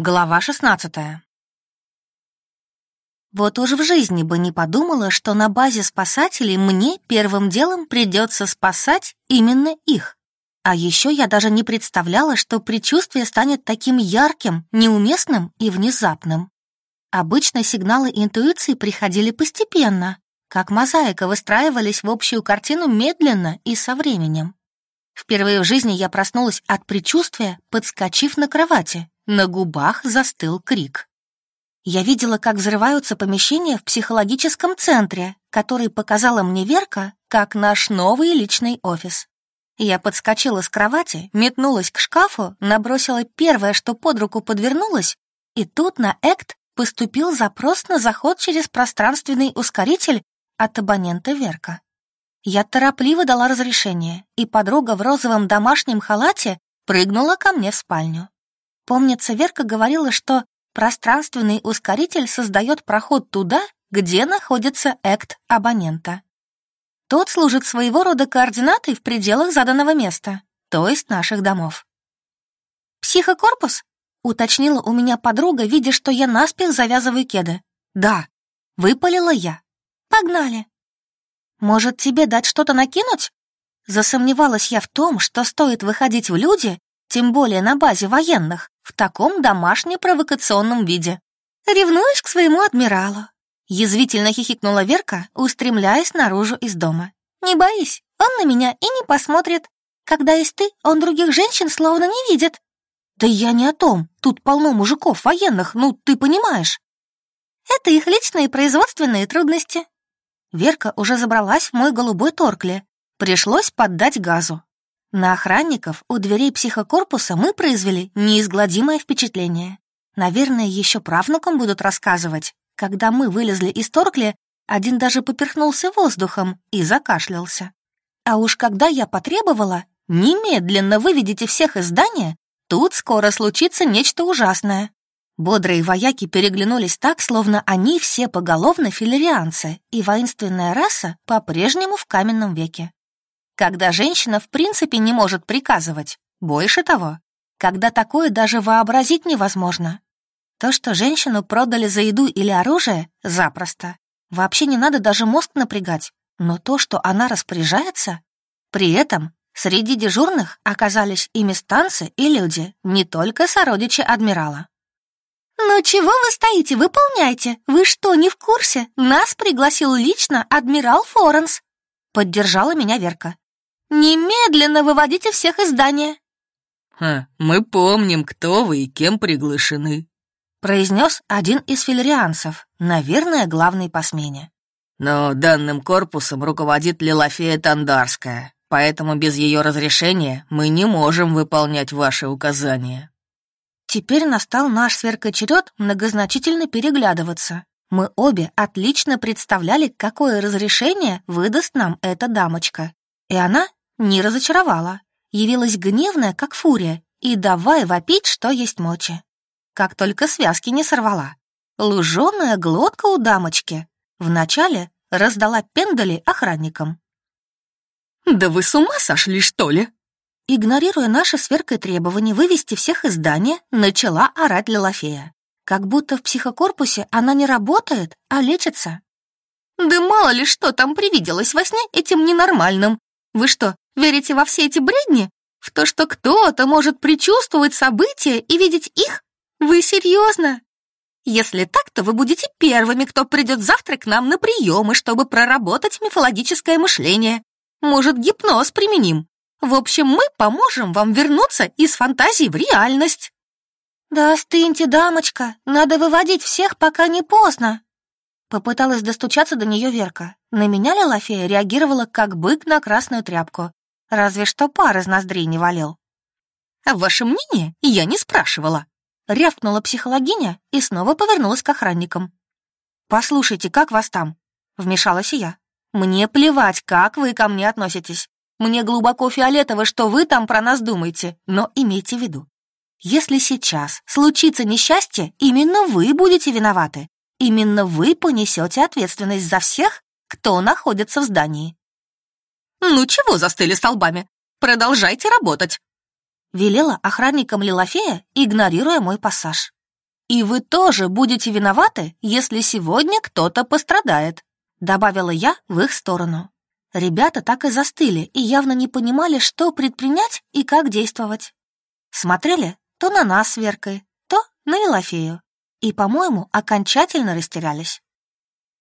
Глава 16 Вот уж в жизни бы не подумала, что на базе спасателей мне первым делом придется спасать именно их. А еще я даже не представляла, что предчувствие станет таким ярким, неуместным и внезапным. Обычно сигналы интуиции приходили постепенно, как мозаика выстраивались в общую картину медленно и со временем. Впервые в жизни я проснулась от предчувствия, подскочив на кровати. На губах застыл крик. Я видела, как взрываются помещения в психологическом центре, который показала мне Верка как наш новый личный офис. Я подскочила с кровати, метнулась к шкафу, набросила первое, что под руку подвернулось, и тут на Экт поступил запрос на заход через пространственный ускоритель от абонента Верка. Я торопливо дала разрешение, и подруга в розовом домашнем халате прыгнула ко мне в спальню. Помнится, Верка говорила, что пространственный ускоритель создает проход туда, где находится экт абонента. Тот служит своего рода координатой в пределах заданного места, то есть наших домов. «Психокорпус?» — уточнила у меня подруга, видя, что я наспех завязываю кеды. «Да», — выпалила я. «Погнали». «Может, тебе дать что-то накинуть?» Засомневалась я в том, что стоит выходить в люди, тем более на базе военных, в таком домашне-провокационном виде. «Ревнуешь к своему адмиралу?» Язвительно хихикнула Верка, устремляясь наружу из дома. «Не боись, он на меня и не посмотрит. Когда есть ты, он других женщин словно не видит». «Да я не о том. Тут полно мужиков военных, ну, ты понимаешь». «Это их личные производственные трудности». Верка уже забралась в мой голубой торкле. Пришлось поддать газу. На охранников у дверей психокорпуса мы произвели неизгладимое впечатление. Наверное, еще правнукам будут рассказывать. Когда мы вылезли из торкли, один даже поперхнулся воздухом и закашлялся. А уж когда я потребовала, немедленно выведите всех из здания, тут скоро случится нечто ужасное. Бодрые вояки переглянулись так, словно они все поголовно филерианцы, и воинственная раса по-прежнему в каменном веке когда женщина в принципе не может приказывать. Больше того, когда такое даже вообразить невозможно. То, что женщину продали за еду или оружие, запросто. Вообще не надо даже мозг напрягать. Но то, что она распоряжается... При этом среди дежурных оказались и местанцы, и люди, не только сородичи адмирала. «Ну чего вы стоите? Выполняйте! Вы что, не в курсе? Нас пригласил лично адмирал Форенс!» Поддержала меня Верка. «Немедленно выводите всех из здания!» «Ха, мы помним, кто вы и кем приглашены», произнес один из филерианцев, наверное, главный по смене. «Но данным корпусом руководит Лилофея Тандарская, поэтому без ее разрешения мы не можем выполнять ваши указания». Теперь настал наш сверкочеред многозначительно переглядываться. Мы обе отлично представляли, какое разрешение выдаст нам эта дамочка. И она не разочаровала, явилась гневная, как фурия, и давай вопить, что есть мочи. Как только связки не сорвала. Луженая глотка у дамочки. Вначале раздала пендали охранникам. «Да вы с ума сошли, что ли?» Игнорируя наше сверкое требование вывести всех из здания, начала орать Лилофея. Как будто в психокорпусе она не работает, а лечится. «Да мало ли что там привиделось во сне этим ненормальным. Вы что, верите во все эти бредни? В то, что кто-то может предчувствовать события и видеть их? Вы серьезно? Если так, то вы будете первыми, кто придет завтра к нам на приемы, чтобы проработать мифологическое мышление. Может, гипноз применим? В общем, мы поможем вам вернуться из фантазии в реальность. Да остыньте, дамочка, надо выводить всех, пока не поздно. Попыталась достучаться до нее Верка. На меня Лилофея реагировала как бык на красную тряпку. Разве что пар из ноздрей не валил. «А ваше мнение я не спрашивала», — рявкнула психологиня и снова повернулась к охранникам. «Послушайте, как вас там?» — вмешалась я. «Мне плевать, как вы ко мне относитесь. Мне глубоко фиолетово, что вы там про нас думаете, но имейте в виду. Если сейчас случится несчастье, именно вы будете виноваты. Именно вы понесете ответственность за всех, кто находится в здании. «Ну чего застыли столбами? Продолжайте работать!» Велела охранникам Лилофея, игнорируя мой пассаж. И вы тоже будете виноваты, если сегодня кто-то пострадает», добавила я в их сторону. Ребята так и застыли и явно не понимали, что предпринять и как действовать. Смотрели то на нас с Веркой, то на Лилофею. И, по-моему, окончательно растерялись.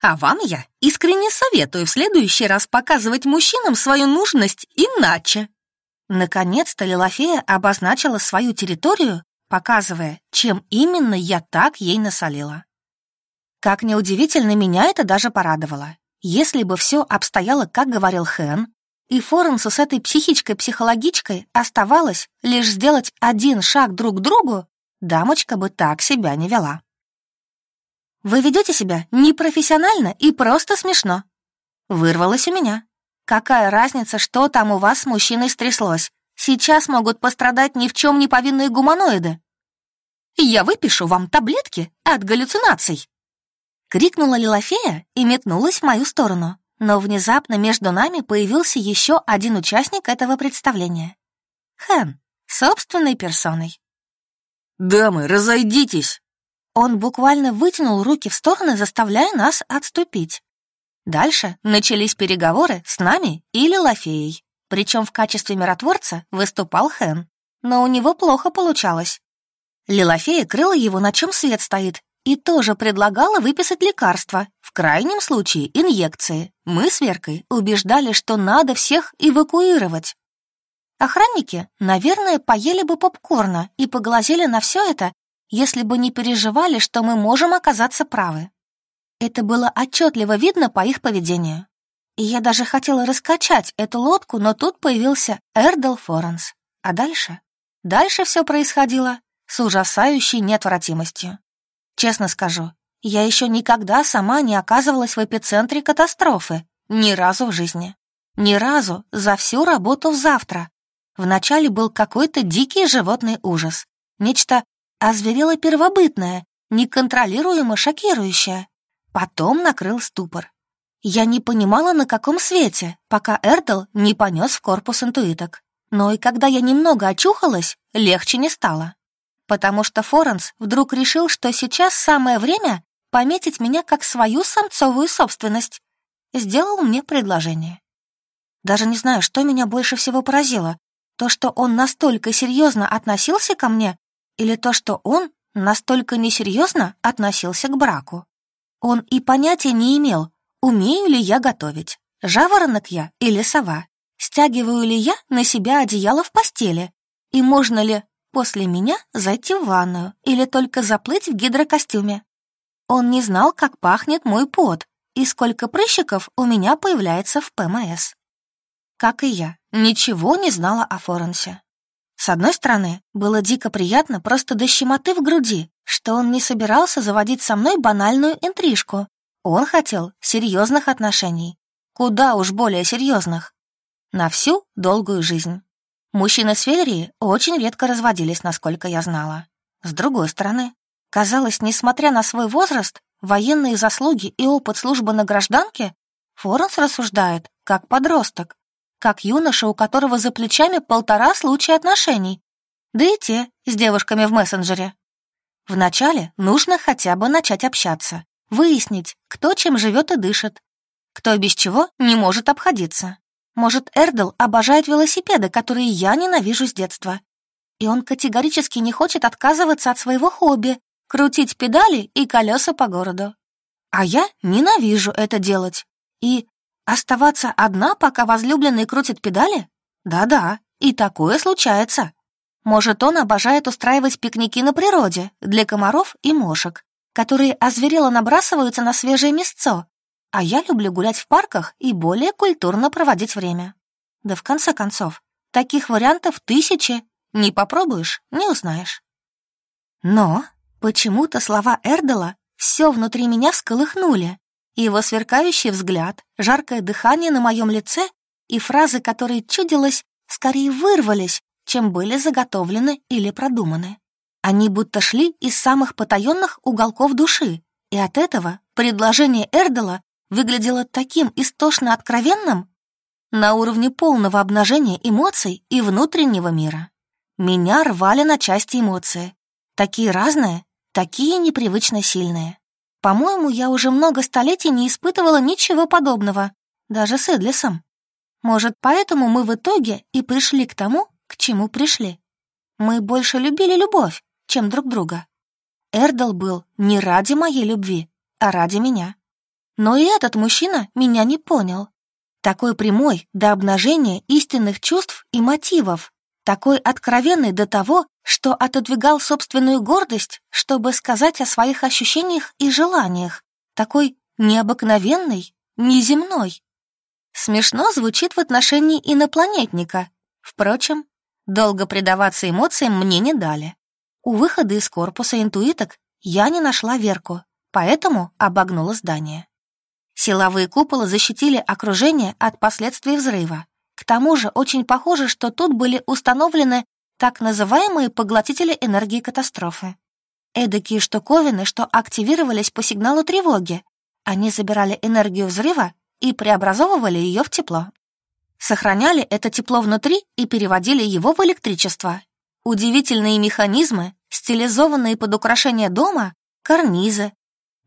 А вам я искренне советую в следующий раз показывать мужчинам свою нужность иначе. Наконец-то Лилофея обозначила свою территорию, показывая, чем именно я так ей насолила. Как неудивительно, меня это даже порадовало. Если бы все обстояло, как говорил Хэн, и Форенсу с этой психичкой-психологичкой оставалось лишь сделать один шаг друг к другу, дамочка бы так себя не вела. «Вы ведете себя непрофессионально и просто смешно», — вырвалось у меня. «Какая разница, что там у вас с мужчиной стряслось? Сейчас могут пострадать ни в чем не повинные гуманоиды. Я выпишу вам таблетки от галлюцинаций!» Крикнула Лилофея и метнулась в мою сторону, но внезапно между нами появился еще один участник этого представления. Хэн, собственной персоной. «Дамы, разойдитесь!» Он буквально вытянул руки в стороны, заставляя нас отступить. Дальше начались переговоры с нами и Лилофеей. Причем в качестве миротворца выступал Хэн, но у него плохо получалось. Лилофея крыла его, на чем свет стоит, и тоже предлагала выписать лекарства, в крайнем случае инъекции. Мы с Веркой убеждали, что надо всех эвакуировать. Охранники, наверное, поели бы попкорна и поглазели на все это, если бы не переживали, что мы можем оказаться правы. Это было отчетливо видно по их поведению. И я даже хотела раскачать эту лодку, но тут появился Эрдел Форенс. А дальше? Дальше все происходило с ужасающей неотвратимостью. Честно скажу, я еще никогда сама не оказывалась в эпицентре катастрофы. Ни разу в жизни. Ни разу за всю работу в завтра. Вначале был какой-то дикий животный ужас. Нечто озверело первобытное, неконтролируемо шокирующее. Потом накрыл ступор. Я не понимала, на каком свете, пока Эрдл не понес в корпус интуиток. Но и когда я немного очухалась, легче не стало потому что Форенс вдруг решил, что сейчас самое время пометить меня как свою самцовую собственность. Сделал мне предложение. Даже не знаю, что меня больше всего поразило. То, что он настолько серьезно относился ко мне, или то, что он настолько несерьезно относился к браку. Он и понятия не имел, умею ли я готовить, жаворонок я или сова, стягиваю ли я на себя одеяло в постели, и можно ли после меня зайти в ванную или только заплыть в гидрокостюме. Он не знал, как пахнет мой пот и сколько прыщиков у меня появляется в ПМС. Как и я, ничего не знала о Форенсе. С одной стороны, было дико приятно просто до щемоты в груди, что он не собирался заводить со мной банальную интрижку. Он хотел серьезных отношений, куда уж более серьезных, на всю долгую жизнь. Мужчины с Феерии очень редко разводились, насколько я знала. С другой стороны, казалось, несмотря на свой возраст, военные заслуги и опыт службы на гражданке, Форенс рассуждает как подросток, как юноша, у которого за плечами полтора случая отношений, да и те с девушками в мессенджере. Вначале нужно хотя бы начать общаться, выяснить, кто чем живет и дышит, кто без чего не может обходиться. Может, Эрдл обожает велосипеды, которые я ненавижу с детства. И он категорически не хочет отказываться от своего хобби — крутить педали и колеса по городу. А я ненавижу это делать. И оставаться одна, пока возлюбленный крутит педали? Да-да, и такое случается. Может, он обожает устраивать пикники на природе для комаров и мошек, которые озверело набрасываются на свежее мясцо, а я люблю гулять в парках и более культурно проводить время. Да в конце концов, таких вариантов тысячи. Не попробуешь — не узнаешь. Но почему-то слова Эрдела все внутри меня всколыхнули. Его сверкающий взгляд, жаркое дыхание на моем лице и фразы, которые чудилось, скорее вырвались, чем были заготовлены или продуманы. Они будто шли из самых потаенных уголков души, и от этого предложение Эрдела выглядело таким истошно откровенным на уровне полного обнажения эмоций и внутреннего мира. Меня рвали на части эмоции. Такие разные, такие непривычно сильные. По-моему, я уже много столетий не испытывала ничего подобного, даже с Эдлисом. Может, поэтому мы в итоге и пришли к тому, к чему пришли. Мы больше любили любовь, чем друг друга. Эрдл был не ради моей любви, а ради меня. Но и этот мужчина меня не понял. Такой прямой до обнажения истинных чувств и мотивов, такой откровенный до того, что отодвигал собственную гордость, чтобы сказать о своих ощущениях и желаниях, такой необыкновенный, неземной. Смешно звучит в отношении инопланетника. Впрочем, долго предаваться эмоциям мне не дали. У выхода из корпуса интуиток я не нашла Верку, поэтому обогнула здание. Силовые куполы защитили окружение от последствий взрыва. К тому же очень похоже, что тут были установлены так называемые поглотители энергии катастрофы. Эдакие штуковины, что активировались по сигналу тревоги. Они забирали энергию взрыва и преобразовывали ее в тепло. Сохраняли это тепло внутри и переводили его в электричество. Удивительные механизмы, стилизованные под украшение дома, карнизы,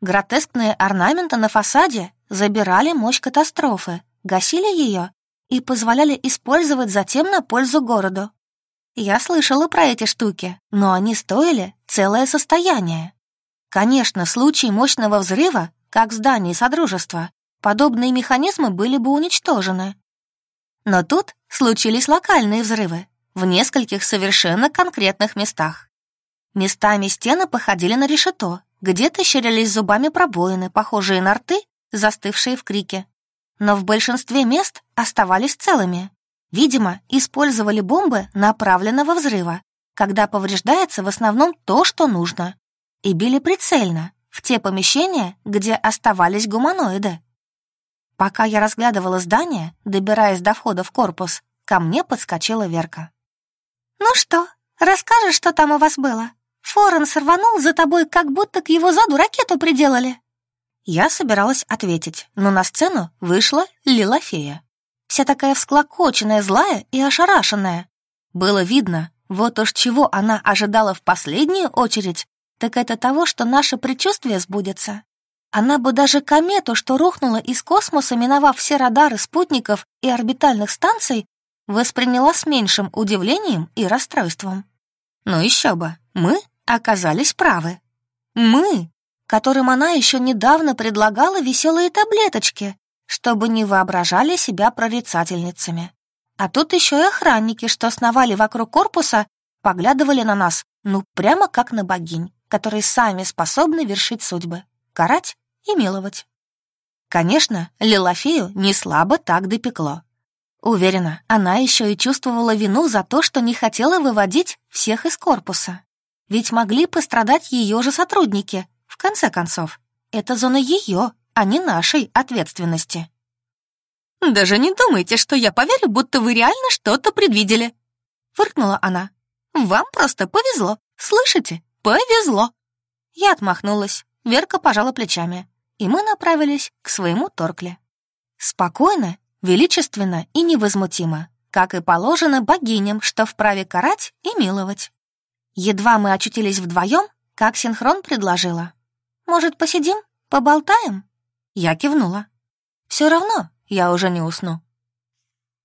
гротескные орнаменты на фасаде забирали мощь катастрофы, гасили ее и позволяли использовать затем на пользу городу. Я слышала про эти штуки, но они стоили целое состояние. Конечно, в случае мощного взрыва, как в здании Содружества, подобные механизмы были бы уничтожены. Но тут случились локальные взрывы в нескольких совершенно конкретных местах. Местами стены походили на решето, где-то щерились зубами пробоины, похожие на рты, застывшие в крике. Но в большинстве мест оставались целыми. Видимо, использовали бомбы направленного взрыва, когда повреждается в основном то, что нужно. И били прицельно, в те помещения, где оставались гуманоиды. Пока я разглядывала здание, добираясь до входа в корпус, ко мне подскочила Верка. «Ну что, расскажешь, что там у вас было? Форен сорванул за тобой, как будто к его заду ракету приделали». Я собиралась ответить, но на сцену вышла Лилофея. Вся такая всклокоченная, злая и ошарашенная. Было видно, вот уж чего она ожидала в последнюю очередь, так это того, что наше предчувствие сбудется. Она бы даже комету, что рухнула из космоса, миновав все радары спутников и орбитальных станций, восприняла с меньшим удивлением и расстройством. Но еще бы, мы оказались правы. Мы, которым она еще недавно предлагала веселые таблеточки, чтобы не воображали себя прорицательницами. А тут еще и охранники, что сновали вокруг корпуса, поглядывали на нас, ну, прямо как на богинь, которые сами способны вершить судьбы, карать и миловать. Конечно, Лилофею не слабо так допекло. Уверена, она еще и чувствовала вину за то, что не хотела выводить всех из корпуса. Ведь могли пострадать ее же сотрудники, в конце концов. Это зона ее, а не нашей ответственности. «Даже не думайте, что я поверю, будто вы реально что-то предвидели», — фыркнула она. «Вам просто повезло, слышите? Повезло!» Я отмахнулась, Верка пожала плечами, и мы направились к своему торкле. Спокойно, величественно и невозмутимо, как и положено богиням, что вправе карать и миловать. Едва мы очутились вдвоем, как синхрон предложила. «Может, посидим? Поболтаем?» Я кивнула. «Все равно я уже не усну».